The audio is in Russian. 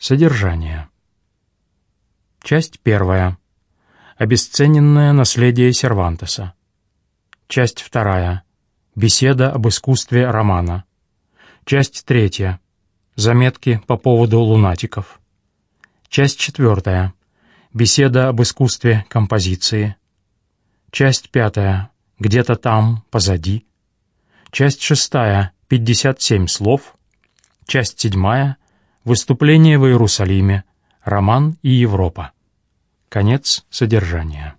Содержание. Часть первая. Обесцененное наследие Сервантеса. Часть вторая. Беседа об искусстве романа. Часть третья. Заметки по поводу лунатиков. Часть четвертая. Беседа об искусстве композиции. Часть пятая. Где-то там, позади. Часть шестая. 57 слов. Часть седьмая. Выступление в Иерусалиме. Роман и Европа. Конец содержания.